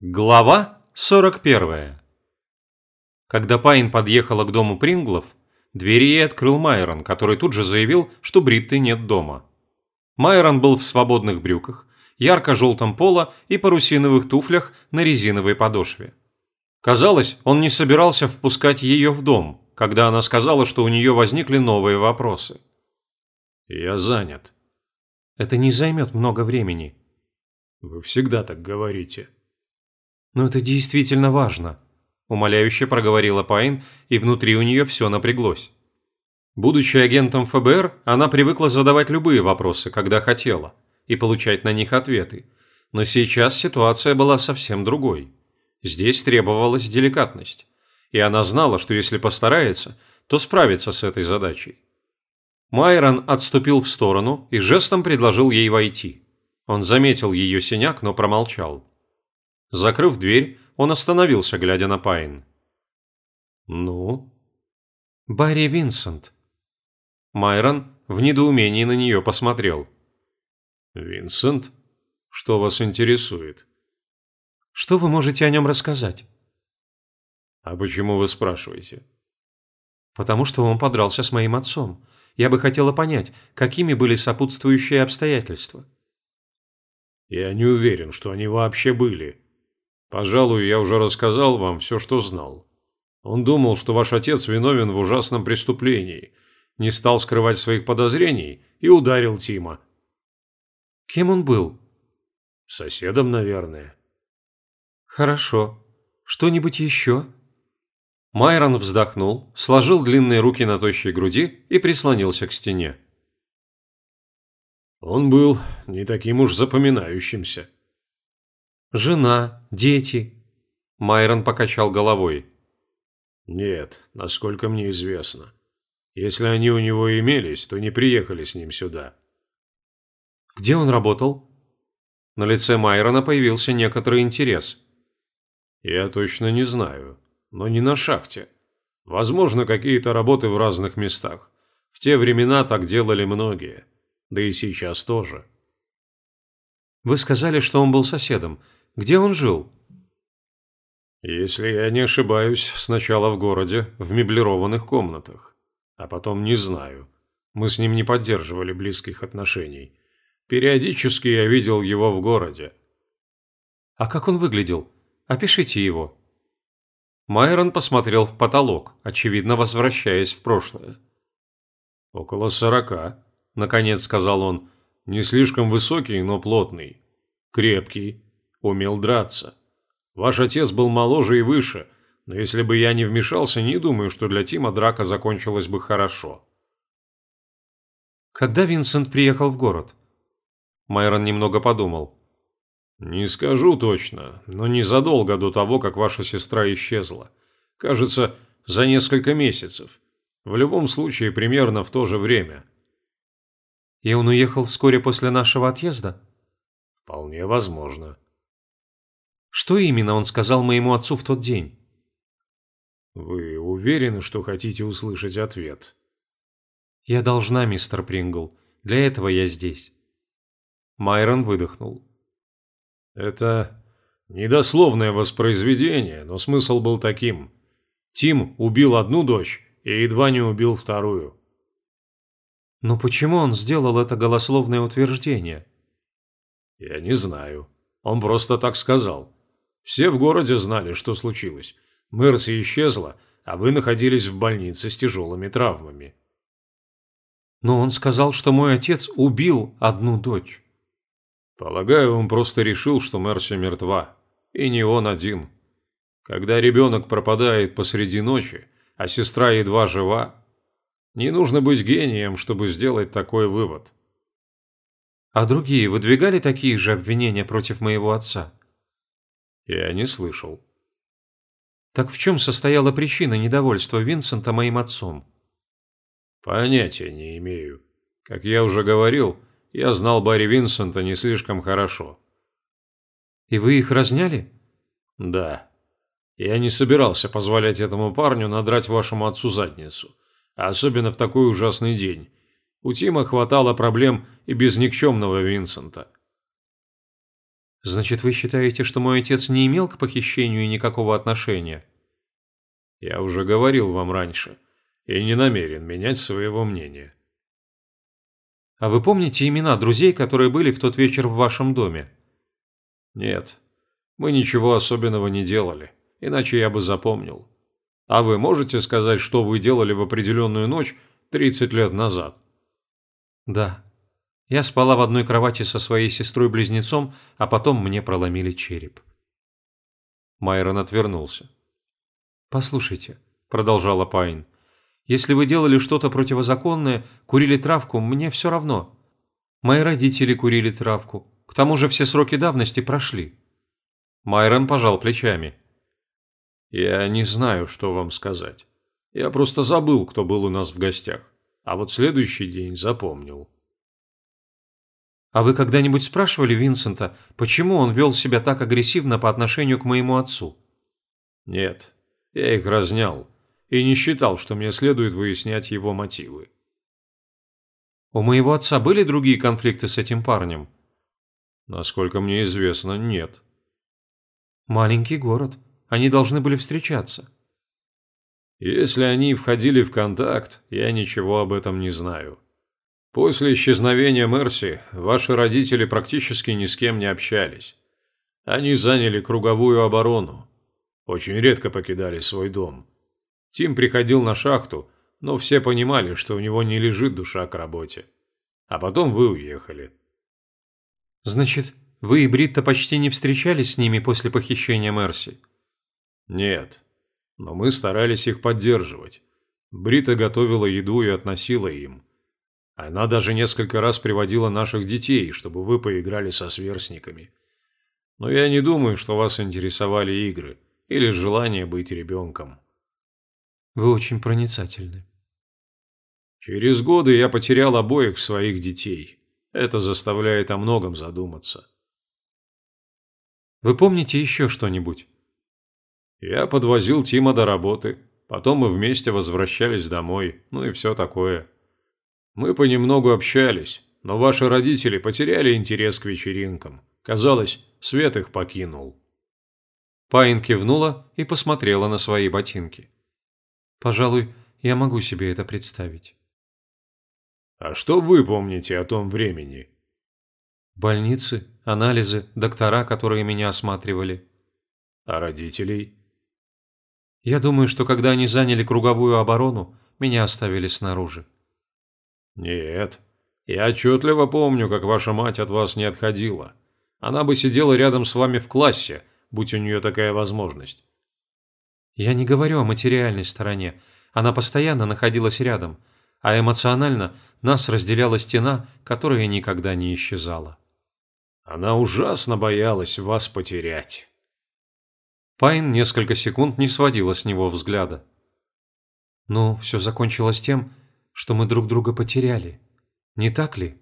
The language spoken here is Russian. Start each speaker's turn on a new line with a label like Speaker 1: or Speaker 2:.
Speaker 1: Глава 41. Когда Пайн подъехала к дому Принглов, двери ей открыл Майрон, который тут же заявил, что Бритты нет дома. Майрон был в свободных брюках, ярко-желтом поло и парусиновых туфлях на резиновой подошве. Казалось, он не собирался впускать ее в дом, когда она сказала, что у нее возникли новые вопросы.
Speaker 2: «Я занят».
Speaker 1: «Это не займет много времени».
Speaker 2: «Вы всегда так говорите».
Speaker 1: «Но это действительно важно», – умоляюще проговорила Пайн, и внутри у нее все напряглось. Будучи агентом ФБР, она привыкла задавать любые вопросы, когда хотела, и получать на них ответы. Но сейчас ситуация была совсем другой. Здесь требовалась деликатность. И она знала, что если постарается, то справится с этой задачей. Майрон отступил в сторону и жестом предложил ей войти. Он заметил ее синяк, но промолчал. Закрыв дверь, он остановился, глядя на Пайн. «Ну?» «Барри Винсент». Майрон в недоумении на нее посмотрел.
Speaker 2: «Винсент? Что вас интересует?»
Speaker 1: «Что вы можете о нем рассказать?»
Speaker 2: «А почему вы спрашиваете?»
Speaker 1: «Потому что он подрался с моим отцом. Я бы хотела понять, какими были сопутствующие обстоятельства».
Speaker 2: «Я не уверен, что они вообще были», Пожалуй, я уже рассказал вам все, что знал. Он думал, что ваш отец виновен в ужасном преступлении, не стал скрывать своих подозрений и ударил Тима.
Speaker 1: Кем он был?
Speaker 2: Соседом, наверное.
Speaker 1: Хорошо. Что-нибудь еще? Майрон вздохнул, сложил длинные руки на тощей груди и прислонился к стене.
Speaker 2: Он был не таким уж запоминающимся.
Speaker 1: Жена, дети?» Майрон покачал головой.
Speaker 2: «Нет, насколько мне известно. Если они у него имелись, то не приехали с ним сюда».
Speaker 1: «Где он работал?» На лице Майрона появился некоторый интерес.
Speaker 2: «Я точно не знаю, но не на шахте. Возможно, какие-то работы в разных местах. В те времена так делали многие. Да и сейчас тоже».
Speaker 1: «Вы сказали, что он был соседом. Где он жил?
Speaker 2: Если я не ошибаюсь, сначала в городе, в меблированных комнатах. А потом не знаю. Мы с ним не поддерживали близких отношений. Периодически я видел его в городе.
Speaker 1: А как он выглядел? Опишите его. Майрон посмотрел в потолок, очевидно возвращаясь в прошлое.
Speaker 2: «Около сорока», — наконец сказал он. «Не слишком высокий, но плотный. Крепкий, умел драться. Ваш отец был моложе и выше, но если бы я не вмешался, не думаю, что для Тима драка закончилась бы хорошо.
Speaker 1: Когда Винсент приехал в город? Майрон немного подумал.
Speaker 2: Не скажу точно, но незадолго до того, как ваша сестра исчезла. Кажется, за несколько месяцев. В любом случае, примерно в то же время.
Speaker 1: И он уехал вскоре после нашего отъезда?
Speaker 2: Вполне возможно.
Speaker 1: Что именно он сказал моему отцу в тот день?
Speaker 2: Вы уверены, что хотите услышать ответ?
Speaker 1: Я должна, мистер Прингл. Для этого я здесь. Майрон выдохнул.
Speaker 2: Это недословное воспроизведение, но смысл был таким. Тим убил одну дочь и едва не убил вторую.
Speaker 1: Но почему он сделал это голословное утверждение?
Speaker 2: Я не знаю. Он просто так сказал. Все в городе знали, что случилось. Мерси исчезла, а вы находились в больнице с тяжелыми травмами.
Speaker 1: Но он сказал, что мой отец убил одну дочь.
Speaker 2: Полагаю, он просто решил, что Мерси мертва. И не он один. Когда ребенок пропадает посреди ночи, а сестра едва жива, не нужно быть гением, чтобы сделать такой вывод.
Speaker 1: А другие выдвигали такие же обвинения против моего отца?
Speaker 2: Я не слышал.
Speaker 1: Так в чем состояла причина недовольства Винсента моим отцом?
Speaker 2: Понятия не имею. Как я уже говорил, я знал Барри Винсента не слишком хорошо.
Speaker 1: И вы их разняли?
Speaker 2: Да. Я не собирался позволять этому парню надрать вашему отцу задницу. Особенно в такой ужасный день. У Тима хватало проблем и без никчемного Винсента.
Speaker 1: Значит, вы считаете, что мой отец не имел к похищению никакого отношения?
Speaker 2: Я уже говорил вам раньше и не намерен менять своего мнения.
Speaker 1: А вы помните имена друзей, которые были в тот вечер в вашем доме?
Speaker 2: Нет, мы ничего особенного не делали, иначе я бы запомнил. А вы можете сказать, что вы делали в определенную ночь 30 лет назад?
Speaker 1: Да. Я спала в одной кровати со своей сестрой-близнецом, а потом мне проломили череп.
Speaker 2: Майрон отвернулся.
Speaker 1: «Послушайте», – продолжала Пайн, – «если вы делали что-то противозаконное, курили травку, мне все равно. Мои родители курили травку, к тому же все сроки давности прошли». Майрон пожал плечами.
Speaker 2: «Я не знаю, что вам сказать. Я просто забыл, кто был у нас в гостях, а вот следующий день запомнил».
Speaker 1: «А вы когда-нибудь спрашивали Винсента, почему он вел себя так агрессивно по отношению к моему отцу?»
Speaker 2: «Нет, я их разнял и не считал, что мне следует выяснять его мотивы».
Speaker 1: «У моего отца были другие конфликты с этим парнем?»
Speaker 2: «Насколько мне известно, нет».
Speaker 1: «Маленький город. Они должны были встречаться».
Speaker 2: «Если они входили в контакт, я ничего об этом не знаю». После исчезновения Мерси ваши родители практически ни с кем не общались. Они заняли круговую оборону. Очень редко покидали свой дом. Тим приходил на шахту, но все понимали, что у него не лежит душа к работе. А потом вы уехали.
Speaker 1: Значит, вы и Бритта почти не встречались с ними после похищения Мерси?
Speaker 2: Нет, но мы старались их поддерживать. Брита готовила еду и относила им. Она даже несколько раз приводила наших детей, чтобы вы поиграли со сверстниками. Но я не думаю, что вас интересовали игры или желание быть ребенком.
Speaker 1: Вы очень проницательны.
Speaker 2: Через годы я потерял обоих своих детей. Это заставляет о многом задуматься.
Speaker 1: Вы помните еще что-нибудь?
Speaker 2: Я подвозил Тима до работы. Потом мы вместе возвращались домой. Ну и все такое. Мы понемногу общались, но ваши родители потеряли интерес к вечеринкам. Казалось, свет их покинул».
Speaker 1: Пайн кивнула и посмотрела на свои ботинки. «Пожалуй, я могу себе это представить».
Speaker 2: «А что вы помните о том времени?»
Speaker 1: «Больницы, анализы, доктора, которые меня осматривали».
Speaker 2: «А родителей?»
Speaker 1: «Я думаю, что когда они заняли круговую оборону, меня оставили снаружи».
Speaker 2: «Нет. Я отчетливо помню, как ваша мать от вас не отходила. Она бы сидела рядом с вами в классе, будь у нее такая возможность».
Speaker 1: «Я не говорю о материальной стороне. Она постоянно находилась рядом, а эмоционально нас разделяла стена, которая никогда не исчезала».
Speaker 2: «Она ужасно боялась вас потерять».
Speaker 1: Пайн несколько секунд не сводила с него взгляда. «Ну, все закончилось тем, что мы друг друга потеряли. Не так ли?